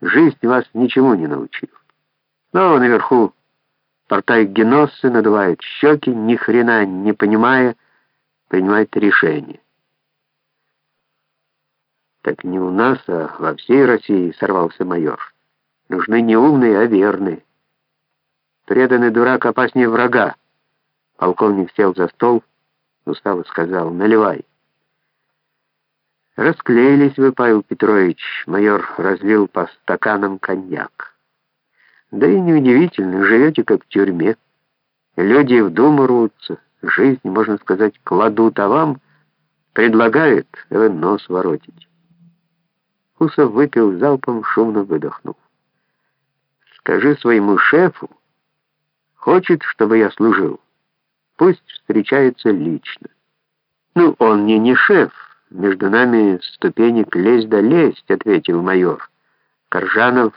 Жизнь вас ничему не научила. Снова наверху портайгеносцы надувают щеки, ни хрена не понимая, принимают решение. Так не у нас, а во всей России сорвался майор. Нужны не умные, а верные. Преданный дурак опаснее врага. Полковник сел за стол, устало сказал, наливай. Расклеились вы, Павел Петрович, майор разлил по стаканам коньяк. Да и неудивительно, живете как в тюрьме. Люди в думу рвутся, жизнь, можно сказать, кладут, а вам предлагают, нос воротить. Усов выпил залпом, шумно выдохнул. Скажи своему шефу, хочет, чтобы я служил. Пусть встречается лично. Ну, он мне не шеф, между нами ступенек лезть да лезть, ответил майор. Коржанов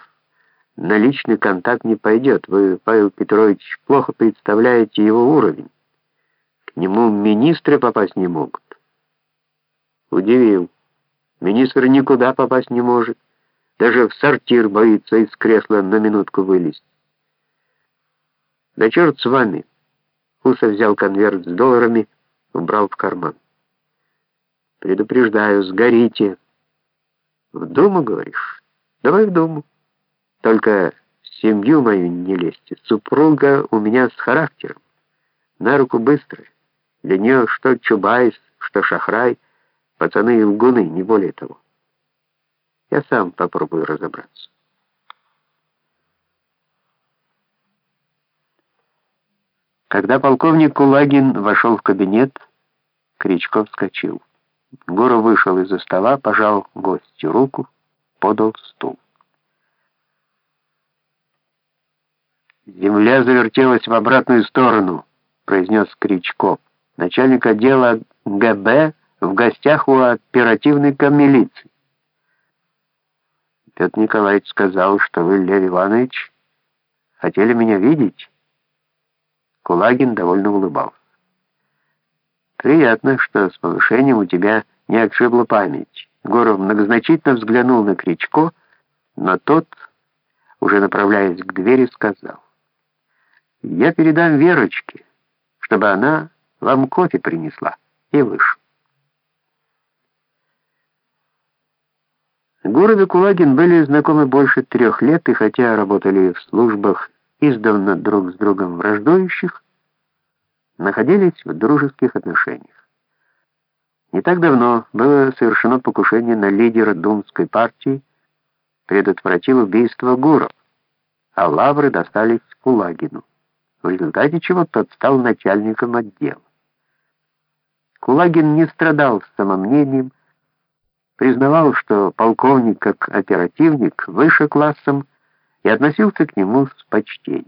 на личный контакт не пойдет. Вы, Павел Петрович, плохо представляете его уровень. К нему министры попасть не могут. Удивил. Министр никуда попасть не может. Даже в сортир боится из кресла на минутку вылезть. Да черт с вами. Уса взял конверт с долларами, убрал в карман. Предупреждаю, сгорите. В дому, говоришь? Давай в дому. Только в семью мою не лезьте. Супруга у меня с характером. На руку быстро. Для нее что Чубайс, что Шахрай, пацаны и лгуны, не более того. Я сам попробую разобраться. Когда полковник Кулагин вошел в кабинет, Кричков вскочил. Гуров вышел из-за стола, пожал гостю руку, подал стул. «Земля завертелась в обратную сторону», — произнес Кричков. «Начальник отдела ГБ в гостях у оперативника милиции». Петр Николаевич сказал, что вы, Лев Иванович, хотели меня видеть. Кулагин довольно улыбался. Приятно, что с повышением у тебя не отшибла память. Горов многозначительно взглянул на Кричко, но тот, уже направляясь к двери, сказал, «Я передам Верочке, чтобы она вам кофе принесла», и вышел. Гуров и Кулагин были знакомы больше трех лет, и хотя работали в службах издавна друг с другом враждующих, находились в дружеских отношениях. Не так давно было совершено покушение на лидера Думской партии, предотвратил убийство Гуров, а лавры достались Кулагину, в результате чего тот стал начальником отдела. Кулагин не страдал самомнением, признавал, что полковник как оперативник выше классом и относился к нему с почтением.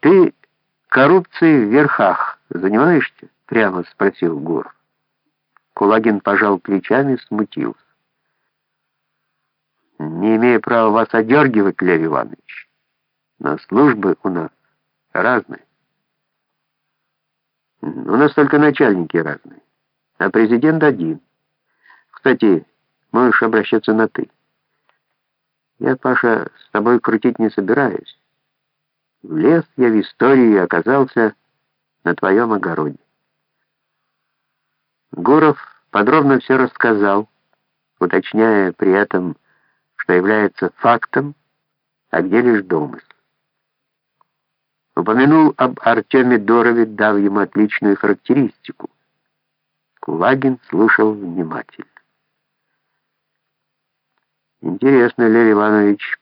«Ты коррупцией в верхах занимаешься?» — прямо спросил Гур. Кулагин пожал плечами, смутился. «Не имею права вас одергивать, Лев Иванович, но службы у нас разные. У нас только начальники разные а президент один. Кстати, можешь обращаться на «ты». Я, Паша, с тобой крутить не собираюсь. Влез я в историю и оказался на твоем огороде. Гуров подробно все рассказал, уточняя при этом, что является фактом, а где лишь домысл. Упомянул об Артеме Дорове, дав ему отличную характеристику. Кулагин слушал внимательно. «Интересно, Лев Иванович,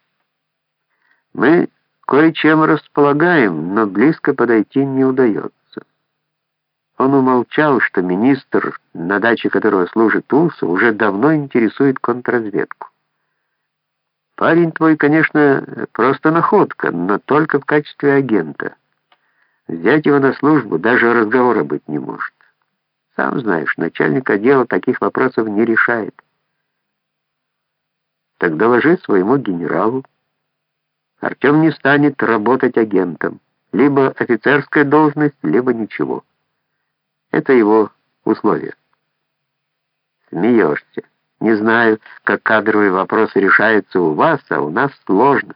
мы кое-чем располагаем, но близко подойти не удается». Он умолчал, что министр, на даче которого служит Улса, уже давно интересует контрразведку. Парень твой, конечно, просто находка, но только в качестве агента. Взять его на службу даже разговора быть не может. Сам знаешь, начальник отдела таких вопросов не решает. Так доложи своему генералу. Артем не станет работать агентом. Либо офицерская должность, либо ничего. Это его условие. Смеешься. Не знаю, как кадровые вопросы решаются у вас, а у нас сложно.